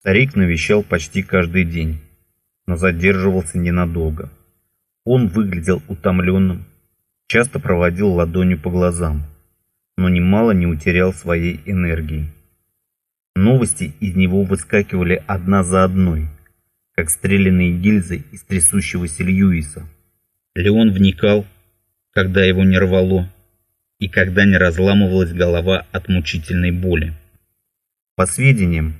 Старик навещал почти каждый день, но задерживался ненадолго. Он выглядел утомленным, часто проводил ладонью по глазам, но немало не утерял своей энергии. Новости из него выскакивали одна за одной, как стрелянные гильзы из трясущегося Льюиса. Леон вникал, когда его не рвало, и когда не разламывалась голова от мучительной боли. По сведениям,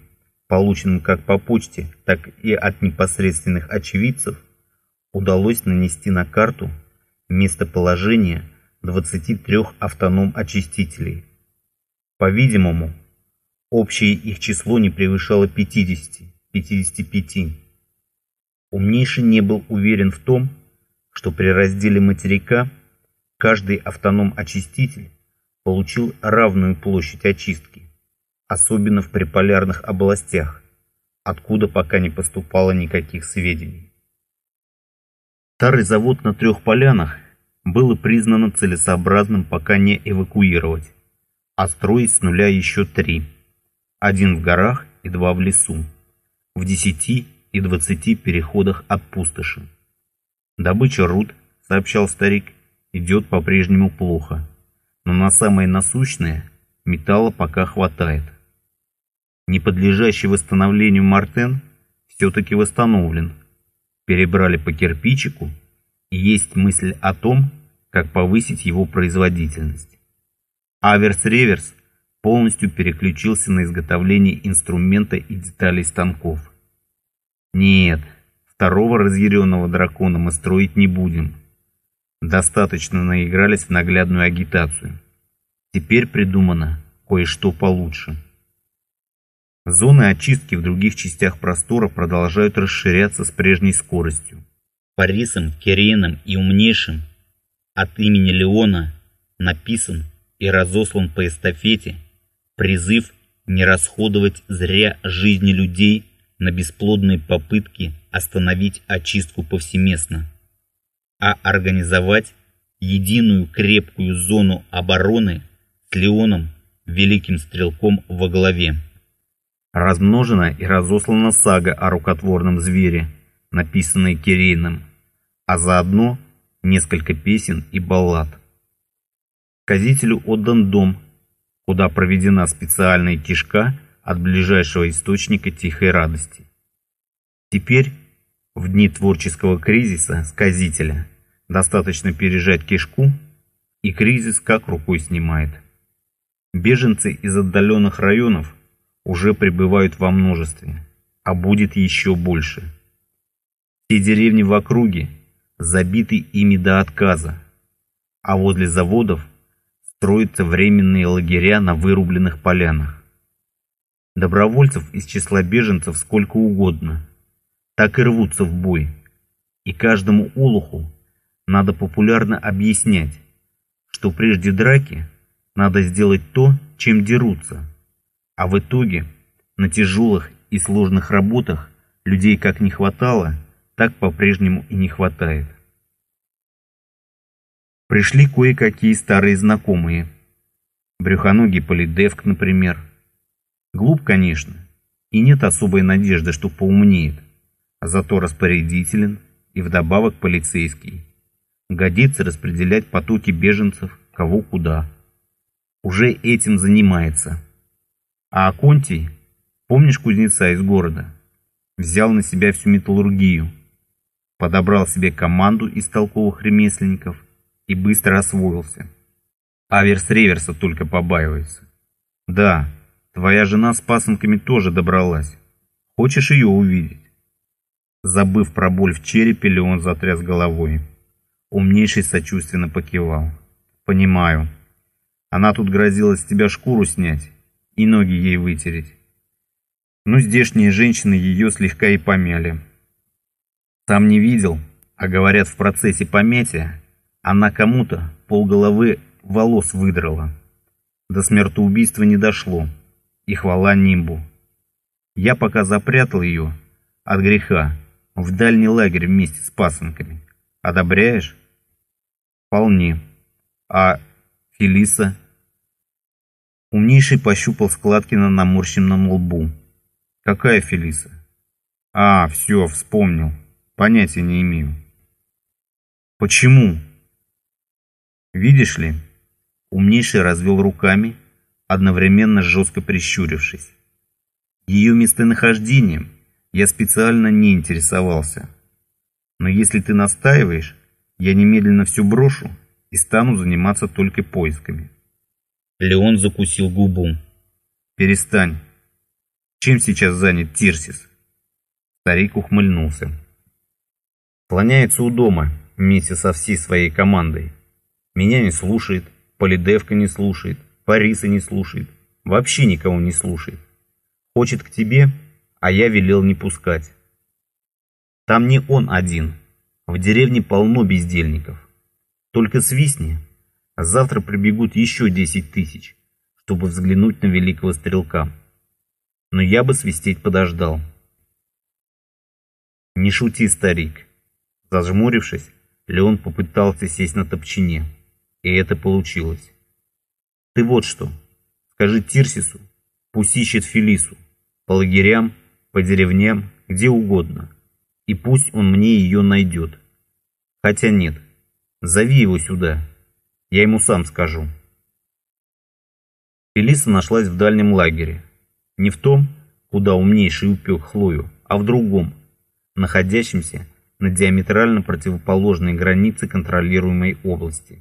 полученным как по почте, так и от непосредственных очевидцев, удалось нанести на карту местоположение 23 автоном-очистителей. По-видимому, общее их число не превышало 50-55. Умнейший не был уверен в том, что при разделе материка каждый автоном-очиститель получил равную площадь очистки, особенно в приполярных областях, откуда пока не поступало никаких сведений. Старый завод на трех полянах было признано целесообразным пока не эвакуировать, а строить с нуля еще три. Один в горах и два в лесу, в десяти и двадцати переходах от пустоши. Добыча руд, сообщал старик, идет по-прежнему плохо, но на самые насущные металла пока хватает. Не подлежащий восстановлению Мартен все-таки восстановлен. Перебрали по кирпичику, и есть мысль о том, как повысить его производительность. Аверс-реверс полностью переключился на изготовление инструмента и деталей станков. Нет, Второго разъяренного дракона мы строить не будем. Достаточно наигрались в наглядную агитацию. Теперь придумано кое-что получше. Зоны очистки в других частях простора продолжают расширяться с прежней скоростью. Парисом, Кирином и умнейшим от имени Леона написан и разослан по эстафете призыв не расходовать зря жизни людей на бесплодные попытки остановить очистку повсеместно, а организовать единую крепкую зону обороны с Леоном, великим стрелком во главе. Размножена и разослана сага о рукотворном звере, написанная Кирейном, а заодно несколько песен и баллад. Сказителю отдан дом, куда проведена специальная кишка от ближайшего источника тихой радости. Теперь, в дни творческого кризиса сказителя, достаточно пережать кишку, и кризис как рукой снимает. Беженцы из отдаленных районов уже прибывают во множестве, а будет еще больше. Все деревни в округе забиты ими до отказа, а возле заводов строятся временные лагеря на вырубленных полянах. Добровольцев из числа беженцев сколько угодно, так и рвутся в бой. И каждому олуху надо популярно объяснять, что прежде драки надо сделать то, чем дерутся, а в итоге на тяжелых и сложных работах людей как не хватало, так по-прежнему и не хватает. Пришли кое-какие старые знакомые. Брюхоногий Полидевк, например, Глуп, конечно, и нет особой надежды, что поумнеет, а зато распорядителен и вдобавок полицейский. Годится распределять потоки беженцев кого куда. Уже этим занимается. А Аконтий, помнишь кузнеца из города, взял на себя всю металлургию, подобрал себе команду из толковых ремесленников и быстро освоился. Аверс реверса только побаивается. Да, Твоя жена с пасынками тоже добралась. Хочешь ее увидеть?» Забыв про боль в черепе, Леон затряс головой. Умнейший сочувственно покивал. «Понимаю. Она тут грозилась тебя шкуру снять и ноги ей вытереть. Но здешние женщины ее слегка и помяли. Сам не видел, а говорят, в процессе помятия она кому-то полголовы волос выдрала. До смертоубийства не дошло и хвала нимбу. Я пока запрятал ее от греха в дальний лагерь вместе с пасынками. Одобряешь? Вполне. А Фелиса? Умнейший пощупал складки на наморщенном лбу. Какая Фелиса? А, все, вспомнил. Понятия не имею. Почему? Видишь ли, умнейший развел руками, одновременно жестко прищурившись. Ее местонахождением я специально не интересовался. Но если ты настаиваешь, я немедленно все брошу и стану заниматься только поисками. Леон закусил губу. Перестань. Чем сейчас занят Тирсис? Старик ухмыльнулся. Слоняется у дома вместе со всей своей командой. Меня не слушает, Полидевка не слушает, Париса не слушает, вообще никого не слушает. Хочет к тебе, а я велел не пускать. Там не он один, в деревне полно бездельников. Только свистни, а завтра прибегут еще десять тысяч, чтобы взглянуть на великого стрелка. Но я бы свистеть подождал. Не шути, старик. Зажмурившись, Леон попытался сесть на топчине, и это получилось. Ты вот что, скажи Тирсису, пусть ищет Фелису, по лагерям, по деревням, где угодно, и пусть он мне ее найдет. Хотя нет, зови его сюда, я ему сам скажу. Фелиса нашлась в дальнем лагере. Не в том, куда умнейший упек Хлою, а в другом, находящемся на диаметрально противоположной границе контролируемой области.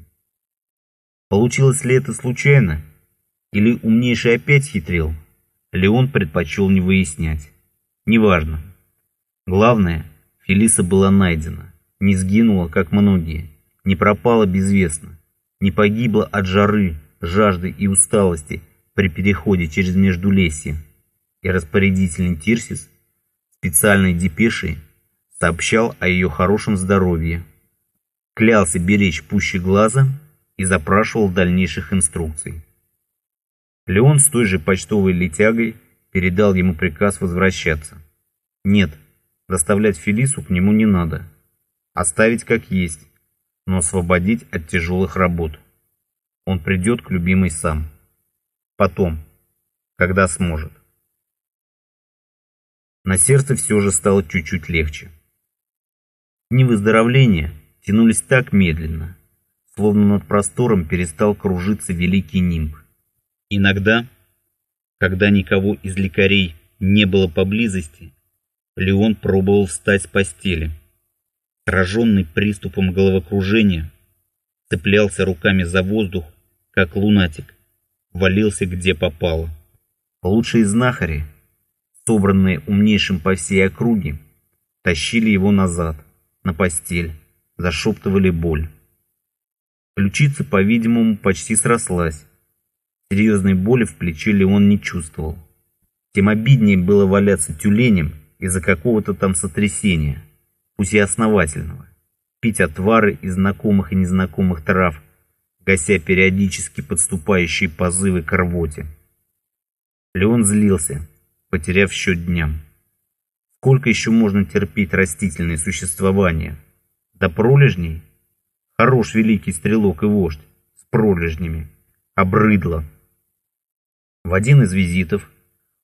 Получилось ли это случайно? Или умнейший опять хитрил? Леон предпочел не выяснять. Неважно. Главное, Фелиса была найдена, не сгинула, как многие, не пропала безвестно, не погибла от жары, жажды и усталости при переходе через Междулесье. И распорядитель Тирсис специальной депешей сообщал о ее хорошем здоровье, клялся беречь пуще глаза и запрашивал дальнейших инструкций. Леон с той же почтовой летягой передал ему приказ возвращаться. Нет, доставлять Фелису к нему не надо. Оставить как есть, но освободить от тяжелых работ. Он придет к любимой сам. Потом, когда сможет. На сердце все же стало чуть-чуть легче. Дни выздоровления тянулись так медленно, словно над простором перестал кружиться великий нимб. Иногда, когда никого из лекарей не было поблизости, Леон пробовал встать с постели. Сраженный приступом головокружения, цеплялся руками за воздух, как лунатик, валился где попало. Лучшие знахари, собранные умнейшим по всей округе, тащили его назад, на постель, зашептывали боль. Ключица, по-видимому, почти срослась. Серьезной боли в плече Леон не чувствовал. Тем обиднее было валяться тюленем из-за какого-то там сотрясения, пусть основательного. Пить отвары из знакомых и незнакомых трав, гася периодически подступающие позывы к рвоте. Леон злился, потеряв счет дням. Сколько еще можно терпеть растительное существование? До пролежней? Хорош великий стрелок и вождь с пролежнями. Обрыдло. В один из визитов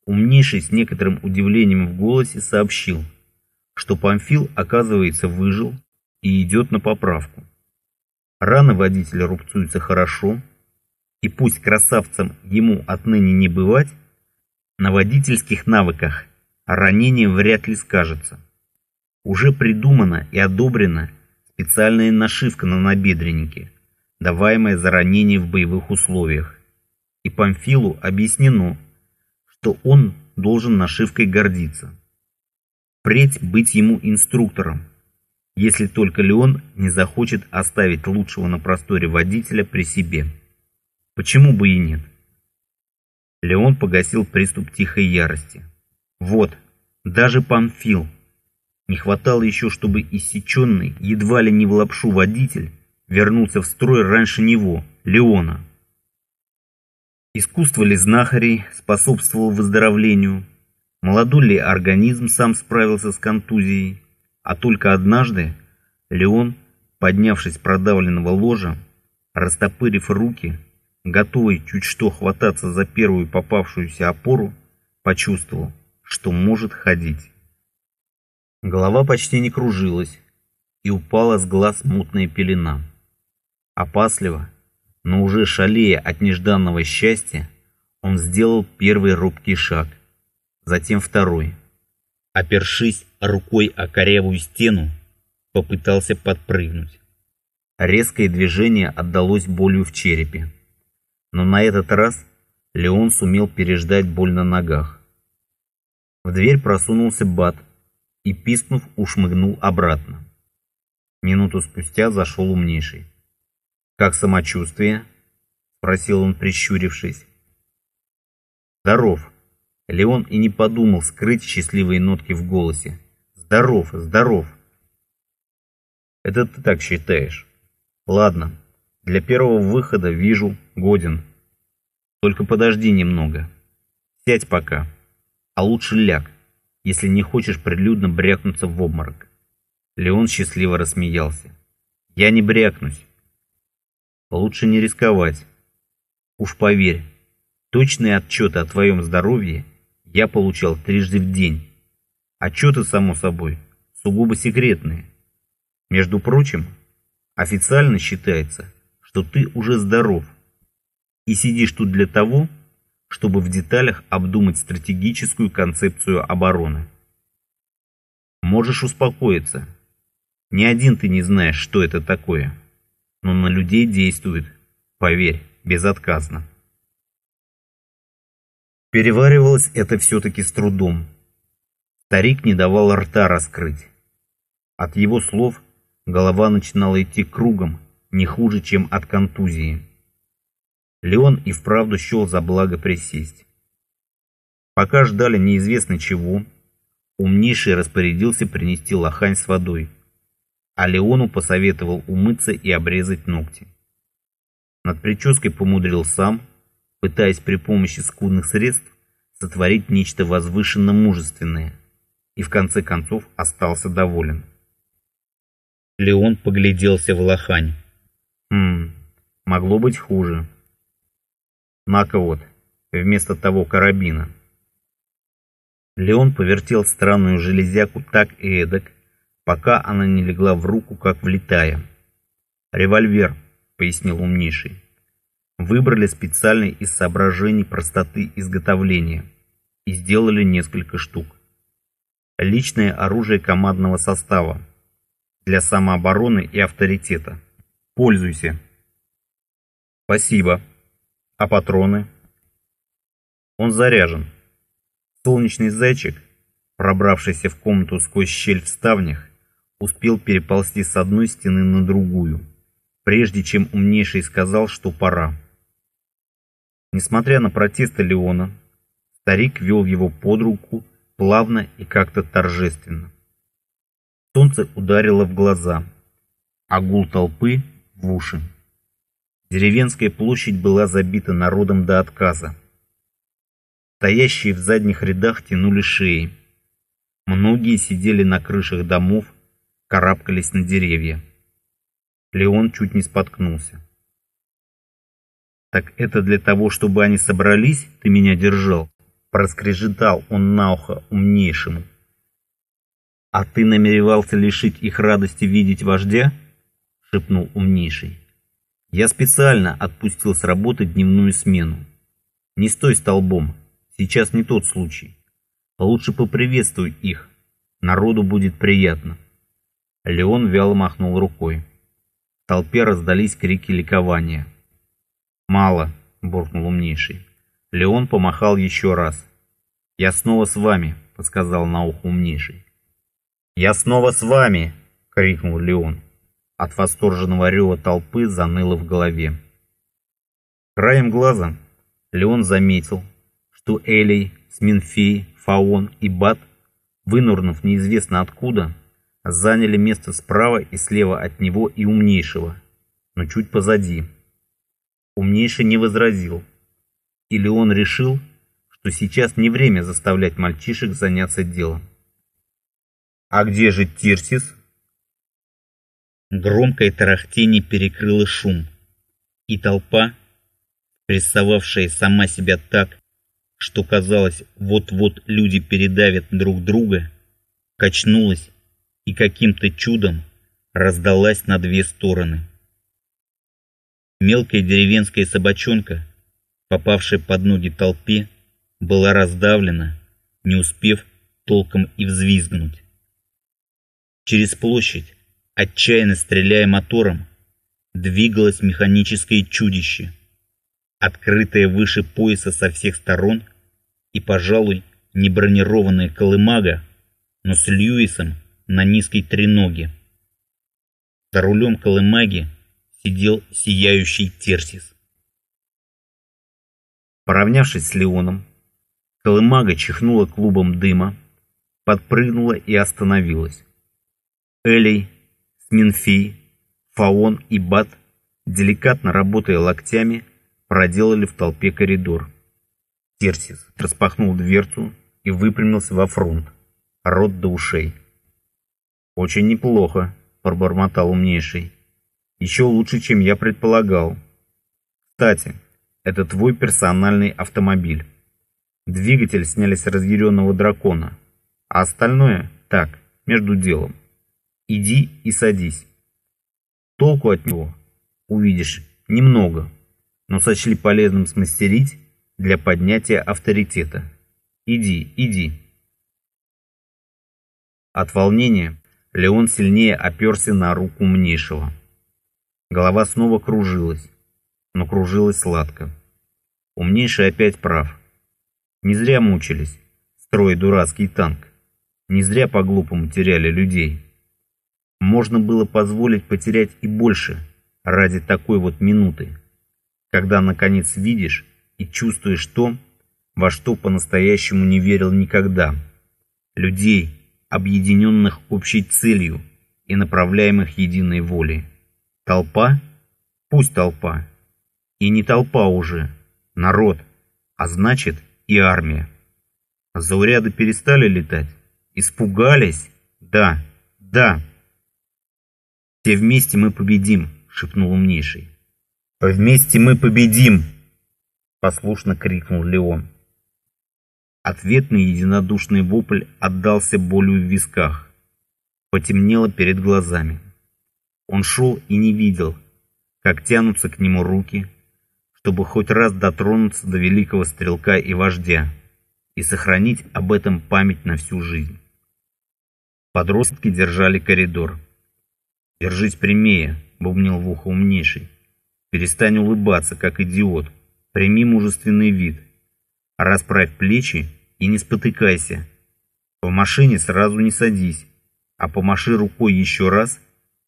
умнейший с некоторым удивлением в голосе сообщил, что Памфил, оказывается, выжил и идет на поправку. Раны водителя рубцуются хорошо, и пусть красавцам ему отныне не бывать, на водительских навыках ранение вряд ли скажется. Уже придумана и одобрена специальная нашивка на набедреннике, даваемая за ранение в боевых условиях. И Памфилу объяснено, что он должен нашивкой гордиться. Впредь быть ему инструктором, если только Леон не захочет оставить лучшего на просторе водителя при себе. Почему бы и нет? Леон погасил приступ тихой ярости. Вот, даже Памфил. Не хватало еще, чтобы иссеченный, едва ли не в лапшу водитель, вернулся в строй раньше него, Леона. Искусство ли знахарей способствовало выздоровлению? Молодой ли организм сам справился с контузией? А только однажды Леон, поднявшись с продавленного ложа, растопырив руки, готовый чуть что хвататься за первую попавшуюся опору, почувствовал, что может ходить. Голова почти не кружилась, и упала с глаз мутная пелена. Опасливо, но уже шалея от нежданного счастья, он сделал первый робкий шаг, затем второй. Опершись рукой о корявую стену, попытался подпрыгнуть. Резкое движение отдалось болью в черепе. Но на этот раз Леон сумел переждать боль на ногах. В дверь просунулся Бат и, пискнув, ушмыгнул обратно. Минуту спустя зашел умнейший. «Как самочувствие?» — спросил он, прищурившись. «Здоров!» Леон и не подумал скрыть счастливые нотки в голосе. «Здоров, здоров!» «Это ты так считаешь?» «Ладно, для первого выхода вижу, годен. Только подожди немного. Сядь пока. А лучше ляг, если не хочешь прилюдно брякнуться в обморок». Леон счастливо рассмеялся. «Я не брякнусь. Лучше не рисковать. Уж поверь, точные отчеты о твоем здоровье я получал трижды в день. Отчеты, само собой, сугубо секретные. Между прочим, официально считается, что ты уже здоров и сидишь тут для того, чтобы в деталях обдумать стратегическую концепцию обороны. Можешь успокоиться. Ни один ты не знаешь, что это такое но на людей действует, поверь, безотказно. Переваривалось это все-таки с трудом. Старик не давал рта раскрыть. От его слов голова начинала идти кругом, не хуже, чем от контузии. Леон и вправду счел за благо присесть. Пока ждали неизвестно чего, умнейший распорядился принести лохань с водой а Леону посоветовал умыться и обрезать ногти. Над прической помудрил сам, пытаясь при помощи скудных средств сотворить нечто возвышенно мужественное, и в конце концов остался доволен. Леон погляделся в лохань. Хм, могло быть хуже. На-ка вот, вместо того карабина. Леон повертел странную железяку так и эдак, пока она не легла в руку, как влетая. «Револьвер», — пояснил умнейший. «Выбрали специальный из соображений простоты изготовления и сделали несколько штук. Личное оружие командного состава для самообороны и авторитета. Пользуйся». «Спасибо. А патроны?» «Он заряжен. Солнечный зайчик, пробравшийся в комнату сквозь щель в ставнях, успел переползти с одной стены на другую, прежде чем умнейший сказал, что пора. Несмотря на протесты Леона, старик вел его под руку плавно и как-то торжественно. Солнце ударило в глаза, а гул толпы в уши. Деревенская площадь была забита народом до отказа. Стоящие в задних рядах тянули шеи. Многие сидели на крышах домов карабкались на деревья. Леон чуть не споткнулся. «Так это для того, чтобы они собрались, ты меня держал?» Проскрежетал он на ухо умнейшему. «А ты намеревался лишить их радости видеть вождя?» Шепнул умнейший. «Я специально отпустил с работы дневную смену. Не стой столбом, сейчас не тот случай. Лучше поприветствуй их, народу будет приятно». Леон вяло махнул рукой. В толпе раздались крики ликования. «Мало», — буркнул умнейший. Леон помахал еще раз. «Я снова с вами», — подсказал на ухо умнейший. «Я снова с вами!» — крикнул Леон. От восторженного рева толпы заныло в голове. Краем глаза Леон заметил, что Элей, Сминфей, Фаон и Бат, вынурнув неизвестно откуда, заняли место справа и слева от него и умнейшего, но чуть позади. Умнейший не возразил. Или он решил, что сейчас не время заставлять мальчишек заняться делом. «А где же Тирсис?» Громкое тарахтение перекрыло шум, и толпа, прессовавшая сама себя так, что казалось, вот-вот люди передавят друг друга, качнулась и каким-то чудом раздалась на две стороны. Мелкая деревенская собачонка, попавшая под ноги толпе, была раздавлена, не успев толком и взвизгнуть. Через площадь, отчаянно стреляя мотором, двигалось механическое чудище, открытое выше пояса со всех сторон и, пожалуй, не бронированная колымага, но с Льюисом на низкой треноге. За рулем колымаги сидел сияющий Терсис. Поравнявшись с Леоном, колымага чихнула клубом дыма, подпрыгнула и остановилась. Элей, Сминфей, Фаон и Бат, деликатно работая локтями, проделали в толпе коридор. Терсис распахнул дверцу и выпрямился во фронт, рот до ушей. «Очень неплохо», — пробормотал умнейший. «Еще лучше, чем я предполагал. Кстати, это твой персональный автомобиль. Двигатель сняли с разъяренного дракона, а остальное — так, между делом. Иди и садись». Толку от него, увидишь, немного, но сочли полезным смастерить для поднятия авторитета. Иди, иди. От волнения Леон сильнее оперся на руку умнейшего. Голова снова кружилась, но кружилась сладко. Умнейший опять прав. Не зря мучились, строя дурацкий танк. Не зря по-глупому теряли людей можно было позволить потерять и больше ради такой вот минуты, когда наконец видишь и чувствуешь то, во что по-настоящему не верил никогда. Людей, объединенных общей целью и направляемых единой волей. Толпа? Пусть толпа. И не толпа уже, народ, а значит и армия. Зауряды перестали летать? Испугались? Да, да. «Все вместе мы победим!» — шепнул умнейший. «Вместе мы победим!» — послушно крикнул Леон. Ответный единодушный вопль отдался болью в висках. Потемнело перед глазами. Он шел и не видел, как тянутся к нему руки, чтобы хоть раз дотронуться до великого стрелка и вождя и сохранить об этом память на всю жизнь. Подростки держали коридор. «Держись прямее», — бубнил в ухо умнейший. «Перестань улыбаться, как идиот. Прими мужественный вид. Расправь плечи и не спотыкайся. В машине сразу не садись, а помаши рукой еще раз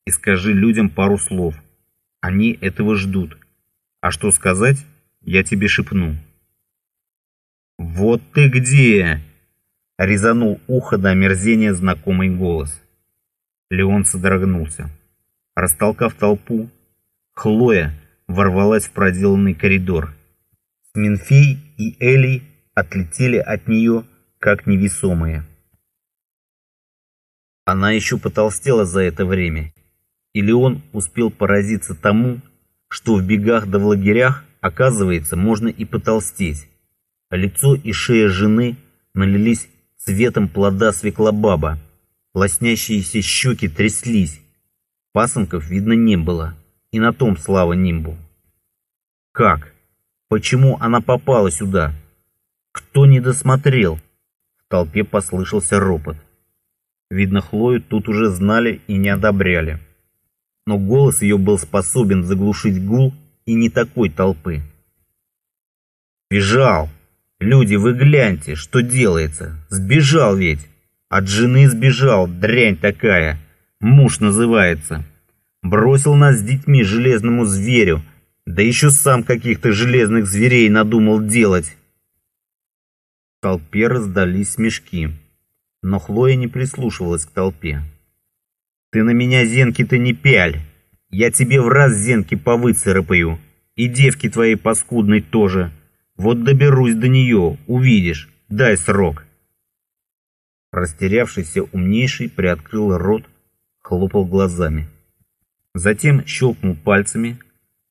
и скажи людям пару слов. Они этого ждут. А что сказать, я тебе шепну». «Вот ты где!» — резанул ухо до омерзения знакомый голос. Леон содрогнулся. Растолкав толпу, Хлоя ворвалась в проделанный коридор. Минфей и Элли отлетели от нее, как невесомые. Она еще потолстела за это время, и Леон успел поразиться тому, что в бегах да в лагерях, оказывается, можно и потолстеть. Лицо и шея жены налились цветом плода свеклобаба, лоснящиеся щеки тряслись, Пасынков видно не было, и на том слава нимбу. Как? Почему она попала сюда? Кто не досмотрел? В толпе послышался ропот. Видно, Хлою тут уже знали и не одобряли. Но голос ее был способен заглушить гул и не такой толпы. Бежал! Люди, вы гляньте, что делается! Сбежал ведь! От жены сбежал, дрянь такая! Муж называется. Бросил нас с детьми железному зверю, да еще сам каких-то железных зверей надумал делать. В толпе раздались смешки, но Хлоя не прислушивалась к толпе. «Ты на меня, Зенки-то, не пяль! Я тебе в раз Зенки повыцарапаю, и девки твоей паскудной тоже. Вот доберусь до нее, увидишь, дай срок!» Растерявшийся умнейший приоткрыл рот, хлопал глазами. Затем щелкнул пальцами,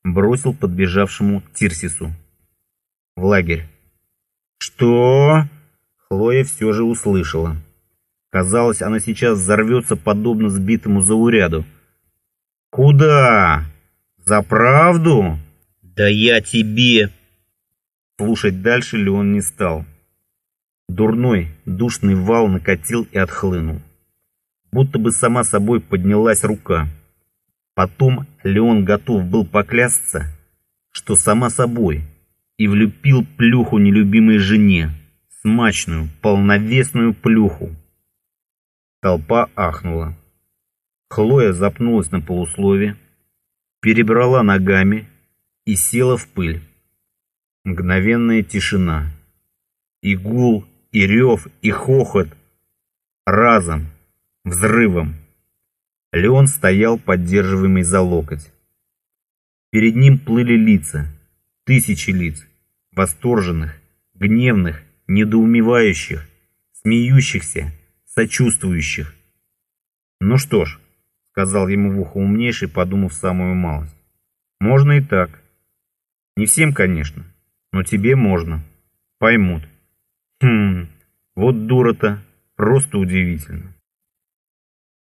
бросил подбежавшему Тирсису. В лагерь. «Что?» Хлоя все же услышала. Казалось, она сейчас взорвется подобно сбитому зауряду. «Куда? За правду?» «Да я тебе...» Слушать дальше ли он не стал. Дурной, душный вал накатил и отхлынул. Будто бы сама собой поднялась рука. Потом Леон готов был поклясться, что сама собой, и влюбил плюху нелюбимой жене, смачную, полновесную плюху. Толпа ахнула. Хлоя запнулась на полуслове, перебрала ногами и села в пыль. Мгновенная тишина. И гул, и рев, и хохот. Разом, взрывом. Леон стоял, поддерживаемый за локоть. Перед ним плыли лица, тысячи лиц, восторженных, гневных, недоумевающих, смеющихся, сочувствующих. «Ну что ж», — сказал ему в ухо умнейший, подумав самую малость, — «можно и так. Не всем, конечно, но тебе можно. Поймут». «Хм, вот дура-то, просто удивительно».